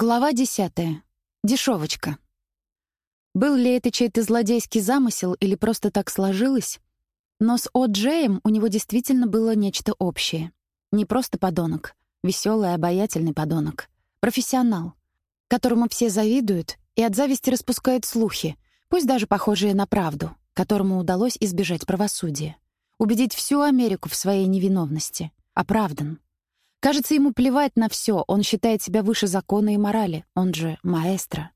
Глава десятая. Дешевочка. Был ли это чей-то злодейский замысел или просто так сложилось? Но с О.Джеем у него действительно было нечто общее. Не просто подонок, веселый, обаятельный подонок. Профессионал, которому все завидуют и от зависти распускают слухи, пусть даже похожие на правду, которому удалось избежать правосудия. Убедить всю Америку в своей невиновности. Оправдан. Кажется, ему плевать на все, он считает себя выше закона и морали, он же маэстро.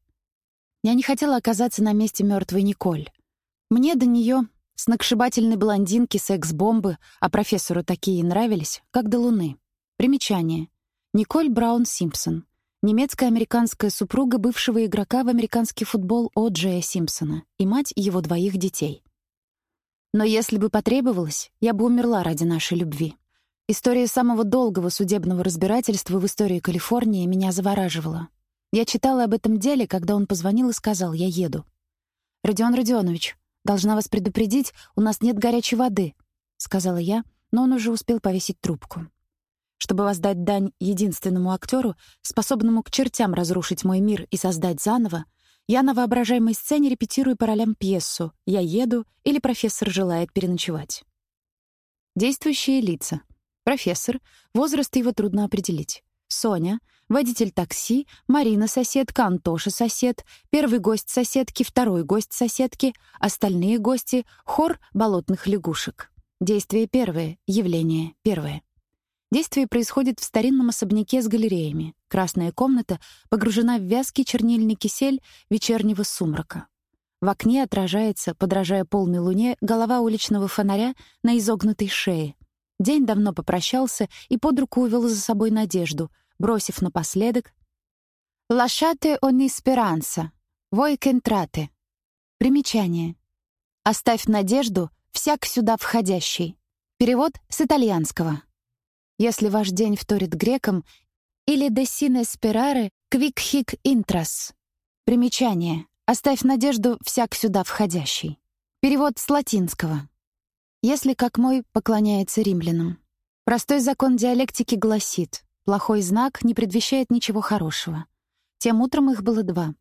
Я не хотела оказаться на месте мертвой Николь. Мне до нее сногсшибательной блондинки, секс-бомбы, а профессору такие нравились, как до луны. Примечание. Николь Браун Симпсон. Немецко-американская супруга бывшего игрока в американский футбол О. Джея Симпсона и мать его двоих детей. Но если бы потребовалось, я бы умерла ради нашей любви. История самого долгого судебного разбирательства в истории Калифорнии меня завораживала. Я читала об этом деле, когда он позвонил и сказал «я еду». «Родион Родионович, должна вас предупредить, у нас нет горячей воды», — сказала я, но он уже успел повесить трубку. Чтобы воздать дань единственному актеру, способному к чертям разрушить мой мир и создать заново, я на воображаемой сцене репетирую по ролям пьесу «Я еду» или «Профессор желает переночевать». Действующие лица. Профессор. Возраст его трудно определить. Соня. Водитель такси. Марина соседка. Антоша сосед. Первый гость соседки. Второй гость соседки. Остальные гости. Хор болотных лягушек. Действие первое. Явление первое. Действие происходит в старинном особняке с галереями. Красная комната погружена в вязкий чернильный кисель вечернего сумрака. В окне отражается, подражая полной луне, голова уличного фонаря на изогнутой шее. День давно попрощался и под руку увел за собой надежду, бросив напоследок «Лашате они спиранса, вой кентрате». Примечание. «Оставь надежду, всяк сюда входящий». Перевод с итальянского. Если ваш день вторит грекам, или «de sine sperare quic hic intras». Примечание. «Оставь надежду, всяк сюда входящий». Перевод с латинского. Если, как мой, поклоняется римлянам. Простой закон диалектики гласит, плохой знак не предвещает ничего хорошего. Тем утром их было два.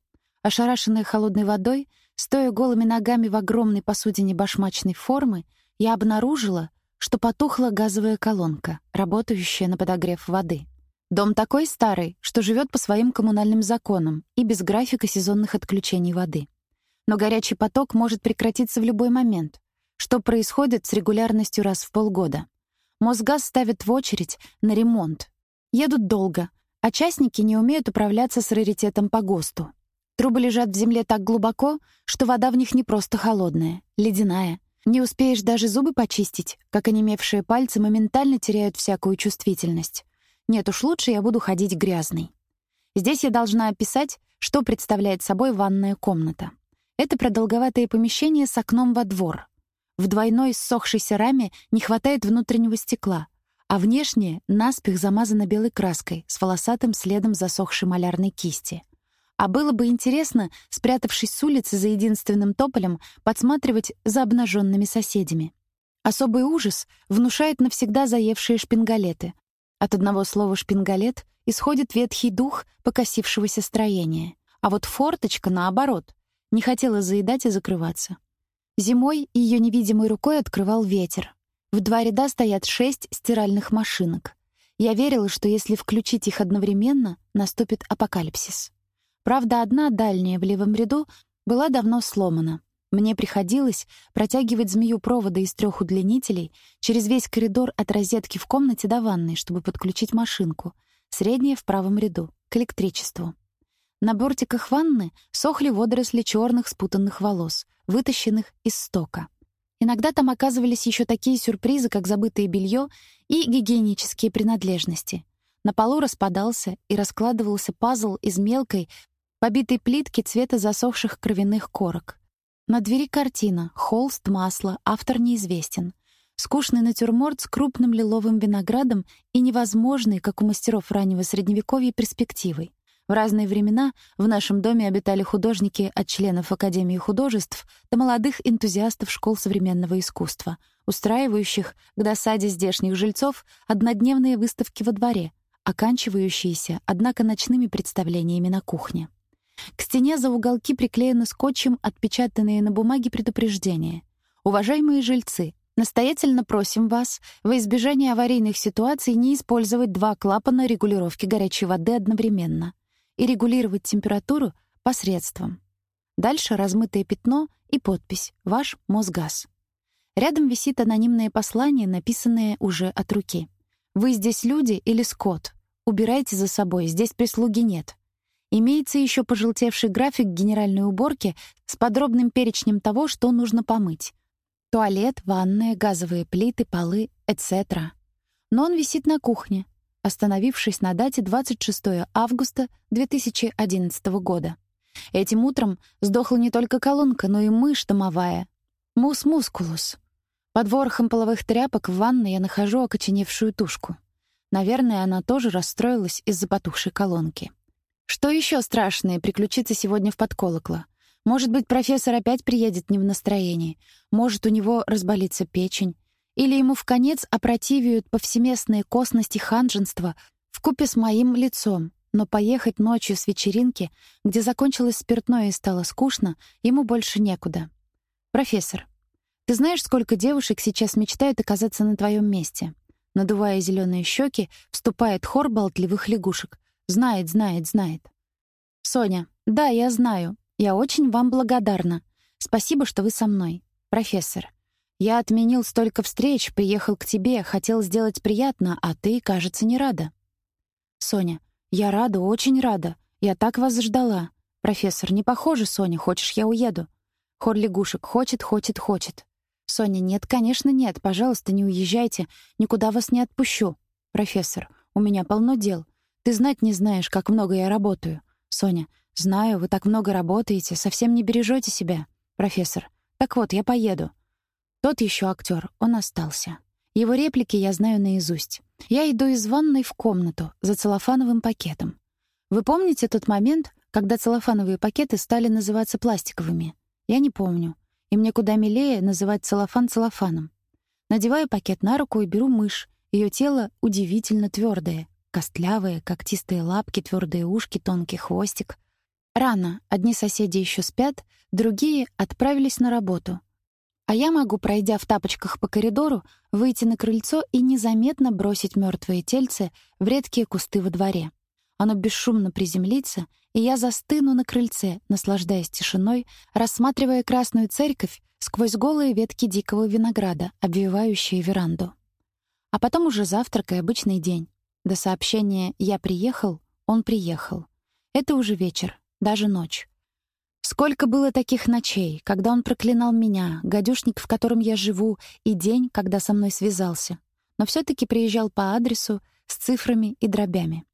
Ошарашенная холодной водой, стоя голыми ногами в огромной посудине башмачной формы, я обнаружила, что потухла газовая колонка, работающая на подогрев воды. Дом такой старый, что живет по своим коммунальным законам и без графика сезонных отключений воды. Но горячий поток может прекратиться в любой момент, что происходит с регулярностью раз в полгода. Мосгаз ставит в очередь на ремонт. Едут долго, а частники не умеют управляться с раритетом по ГОСТу. Трубы лежат в земле так глубоко, что вода в них не просто холодная, ледяная. Не успеешь даже зубы почистить, как онемевшие пальцы моментально теряют всякую чувствительность. Нет уж, лучше я буду ходить грязной. Здесь я должна описать, что представляет собой ванная комната. Это продолговатое помещение с окном во двор, в двойной ссохшейся раме не хватает внутреннего стекла, а внешнее наспех замазано белой краской с волосатым следом засохшей малярной кисти. А было бы интересно, спрятавшись с улицы за единственным тополем, подсматривать за обнаженными соседями. Особый ужас внушает навсегда заевшие шпингалеты. От одного слова «шпингалет» исходит ветхий дух покосившегося строения. А вот форточка, наоборот, не хотела заедать и закрываться. Зимой ее невидимой рукой открывал ветер. В два ряда стоят шесть стиральных машинок. Я верила, что если включить их одновременно, наступит апокалипсис. Правда, одна дальняя в левом ряду была давно сломана. Мне приходилось протягивать змею провода из трех удлинителей через весь коридор от розетки в комнате до ванной, чтобы подключить машинку, средняя в правом ряду, к электричеству. На бортиках ванны сохли водоросли черных спутанных волос, вытащенных из стока. Иногда там оказывались еще такие сюрпризы, как забытое белье и гигиенические принадлежности. На полу распадался и раскладывался пазл из мелкой, побитой плитки цвета засохших кровяных корок. На двери картина, холст, масло, автор неизвестен. Скучный натюрморт с крупным лиловым виноградом и невозможный, как у мастеров раннего Средневековья, перспективой. В разные времена в нашем доме обитали художники от членов Академии художеств до молодых энтузиастов школ современного искусства, устраивающих к досаде здешних жильцов однодневные выставки во дворе, оканчивающиеся, однако, ночными представлениями на кухне. К стене за уголки приклеены скотчем отпечатанные на бумаге предупреждения. «Уважаемые жильцы, настоятельно просим вас во избежание аварийных ситуаций не использовать два клапана регулировки горячей воды одновременно и регулировать температуру посредством». Дальше размытое пятно и подпись «Ваш Мосгаз». Рядом висит анонимное послание, написанное уже от руки. «Вы здесь люди или скот? Убирайте за собой, здесь прислуги нет». Имеется еще пожелтевший график генеральной уборки с подробным перечнем того, что нужно помыть. Туалет, ванная, газовые плиты, полы, etc. Но он висит на кухне, остановившись на дате 26 августа 2011 года. Этим утром сдохла не только колонка, но и мышь домовая. Мус мускулус. Под ворохом половых тряпок в ванной я нахожу окоченевшую тушку. Наверное, она тоже расстроилась из-за потухшей колонки. Что еще страшное приключится сегодня в подколокло? Может быть, профессор опять приедет не в настроении. Может, у него разболится печень. Или ему в конец опротивиют повсеместные косности ханженства вкупе с моим лицом. Но поехать ночью с вечеринки, где закончилось спиртное и стало скучно, ему больше некуда. «Профессор, ты знаешь, сколько девушек сейчас мечтают оказаться на твоем месте?» Надувая зеленые щеки, вступает хор болтливых лягушек. Знает, знает, знает. Соня. Да, я знаю. Я очень вам благодарна. Спасибо, что вы со мной. Профессор. Я отменил столько встреч, приехал к тебе, хотел сделать приятно, а ты, кажется, не рада. Соня. Я рада, очень рада. Я так вас ждала. Профессор. Не похоже, Соня. Хочешь, я уеду? Хор лягушек. Хочет, хочет, хочет. Соня. Нет, конечно, нет. Пожалуйста, не уезжайте. Никуда вас не отпущу. Профессор. У меня полно дел. Ты знать не знаешь, как много я работаю. Соня, знаю, вы так много работаете, совсем не бережете себя. Профессор, так вот, я поеду. Тот еще актер, он остался. Его реплики я знаю наизусть. Я иду из ванной в комнату за целлофановым пакетом. Вы помните тот момент, когда целлофановые пакеты стали называться пластиковыми? Я не помню. И мне куда милее называть целлофан целлофаном. Надеваю пакет на руку и беру мышь. Ее тело удивительно твердое. Костлявые, когтистые лапки, твердые ушки, тонкий хвостик. Рано, одни соседи еще спят, другие отправились на работу. А я могу, пройдя в тапочках по коридору, выйти на крыльцо и незаметно бросить мертвое тельце в редкие кусты во дворе. Оно бесшумно приземлится, и я застыну на крыльце, наслаждаясь тишиной, рассматривая красную церковь сквозь голые ветки дикого винограда, обвивающие веранду. А потом уже завтрак и обычный день. До сообщения «я приехал» он приехал. Это уже вечер, даже ночь. Сколько было таких ночей, когда он проклинал меня, гадюшник, в котором я живу, и день, когда со мной связался. Но все таки приезжал по адресу с цифрами и дробями.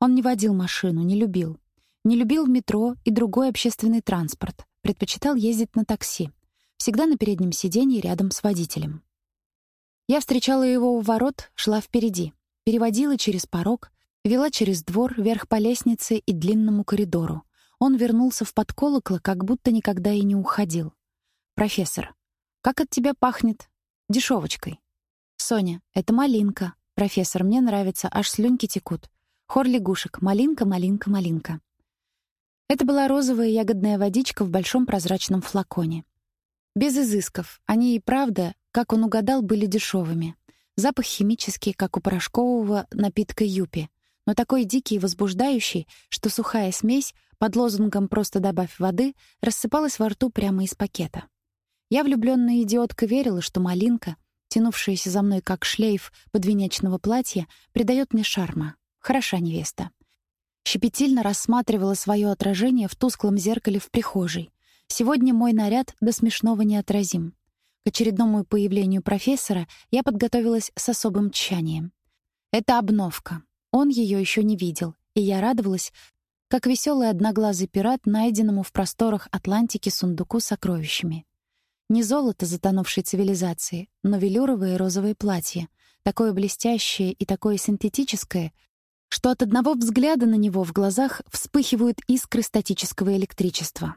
Он не водил машину, не любил. Не любил метро и другой общественный транспорт. Предпочитал ездить на такси. Всегда на переднем сиденье рядом с водителем. Я встречала его у ворот, шла впереди переводила через порог, вела через двор, вверх по лестнице и длинному коридору. Он вернулся в подколокло, как будто никогда и не уходил. «Профессор, как от тебя пахнет? Дешевочкой». «Соня, это малинка. Профессор, мне нравится, аж слюнки текут. Хор лягушек. Малинка, малинка, малинка». Это была розовая ягодная водичка в большом прозрачном флаконе. Без изысков. Они и правда, как он угадал, были дешевыми. Запах химический, как у порошкового напитка юпи, но такой дикий и возбуждающий, что сухая смесь под лозунгом «просто добавь воды» рассыпалась во рту прямо из пакета. Я, влюбленная идиотка, верила, что малинка, тянувшаяся за мной как шлейф подвенечного платья, придает мне шарма. Хороша невеста. Щепетильно рассматривала свое отражение в тусклом зеркале в прихожей. Сегодня мой наряд до смешного неотразим. К очередному появлению профессора я подготовилась с особым тщанием. Это обновка. Он ее еще не видел, и я радовалась, как веселый одноглазый пират, найденному в просторах Атлантики сундуку с сокровищами. Не золото затонувшей цивилизации, но велюровое розовое платье, такое блестящее и такое синтетическое, что от одного взгляда на него в глазах вспыхивают искры статического электричества.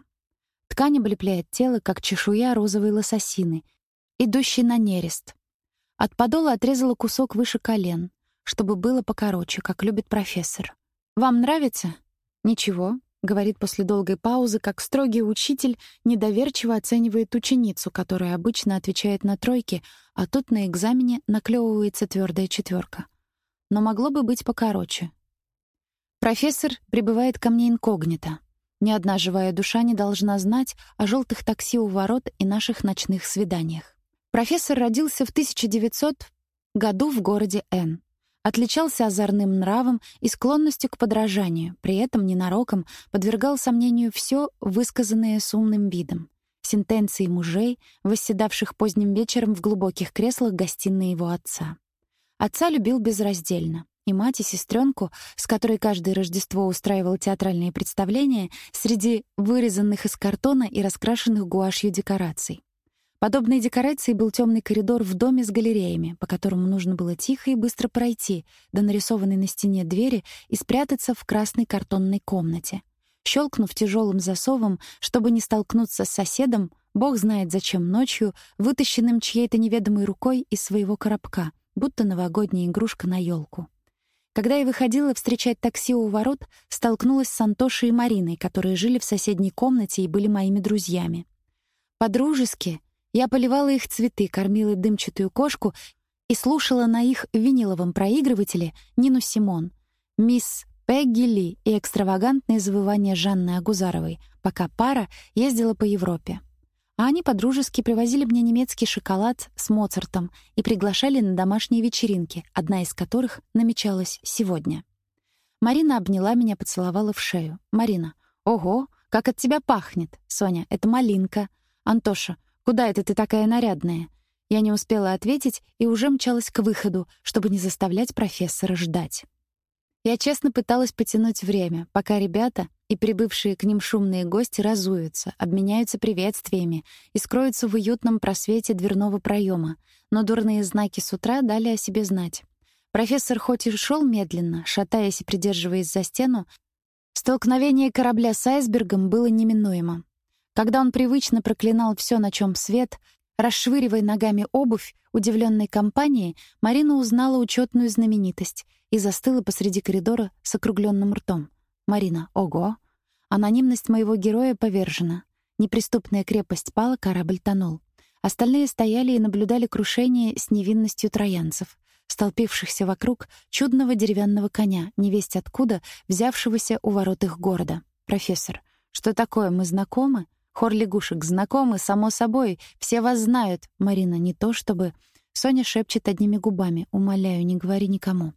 Ткань облепляет тело, как чешуя розовой лососины, идущий на нерест. От подола отрезала кусок выше колен. Чтобы было покороче, как любит профессор. «Вам нравится?» «Ничего», — говорит после долгой паузы, как строгий учитель недоверчиво оценивает ученицу, которая обычно отвечает на тройки, а тут на экзамене наклевывается твердая четверка. Но могло бы быть покороче. Профессор прибывает ко мне инкогнито. Ни одна живая душа не должна знать о желтых такси у ворот и наших ночных свиданиях. Профессор родился в 1900 году в городе Н. Отличался озорным нравом и склонностью к подражанию, при этом ненароком подвергал сомнению все высказанное с умным видом. Сентенции мужей, восседавших поздним вечером в глубоких креслах гостиной его отца. Отца любил безраздельно и мать, и сестренку, с которой каждое Рождество устраивал театральные представления среди вырезанных из картона и раскрашенных гуашью декораций. Подобной декорацией был темный коридор в доме с галереями, по которому нужно было тихо и быстро пройти до нарисованной на стене двери и спрятаться в красной картонной комнате. Щелкнув тяжелым засовом, чтобы не столкнуться с соседом, бог знает зачем ночью, вытащенным чьей-то неведомой рукой из своего коробка, будто новогодняя игрушка на елку. Когда я выходила встречать такси у ворот, столкнулась с Антошей и Мариной, которые жили в соседней комнате и были моими друзьями. По-дружески я поливала их цветы, кормила дымчатую кошку и слушала на их виниловом проигрывателе Нину Симон, мисс Пегги Ли и экстравагантные завывания Жанны Агузаровой, пока пара ездила по Европе а они подружески привозили мне немецкий шоколад с Моцартом и приглашали на домашние вечеринки, одна из которых намечалась сегодня. Марина обняла меня, поцеловала в шею. «Марина, ого, как от тебя пахнет! Соня, это малинка! Антоша, куда это ты такая нарядная?» Я не успела ответить и уже мчалась к выходу, чтобы не заставлять профессора ждать. Я честно пыталась потянуть время, пока ребята и прибывшие к ним шумные гости разуются, обменяются приветствиями и скроются в уютном просвете дверного проема, но дурные знаки с утра дали о себе знать. Профессор хоть и шел медленно, шатаясь и придерживаясь за стену, столкновение корабля с айсбергом было неминуемо. Когда он привычно проклинал все, на чем свет, расшвыривая ногами обувь удивленной компании, Марина узнала учетную знаменитость и застыла посреди коридора с округленным ртом. «Марина, ого!» Анонимность моего героя повержена. Неприступная крепость пала, корабль тонул. Остальные стояли и наблюдали крушение с невинностью троянцев, столпившихся вокруг чудного деревянного коня, невесть откуда, взявшегося у ворот их города. «Профессор, что такое, мы знакомы?» Хор лягушек знакомы, само собой, все вас знают. Марина, не то чтобы... Соня шепчет одними губами. Умоляю, не говори никому.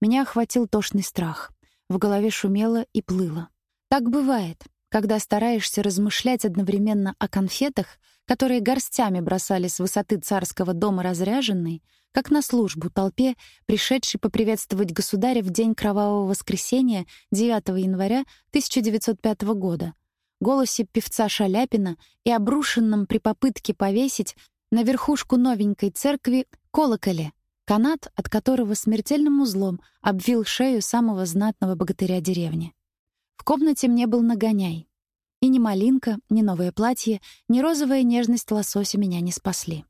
Меня охватил тошный страх. В голове шумело и плыло. Так бывает, когда стараешься размышлять одновременно о конфетах, которые горстями бросали с высоты царского дома разряженной, как на службу толпе, пришедшей поприветствовать государя в день кровавого воскресенья 9 января 1905 года, голосе певца Шаляпина и обрушенном при попытке повесить на верхушку новенькой церкви колоколе, канат от которого смертельным узлом обвил шею самого знатного богатыря деревни. В комнате мне был нагоняй. И ни малинка, ни новое платье, ни розовая нежность лосося меня не спасли.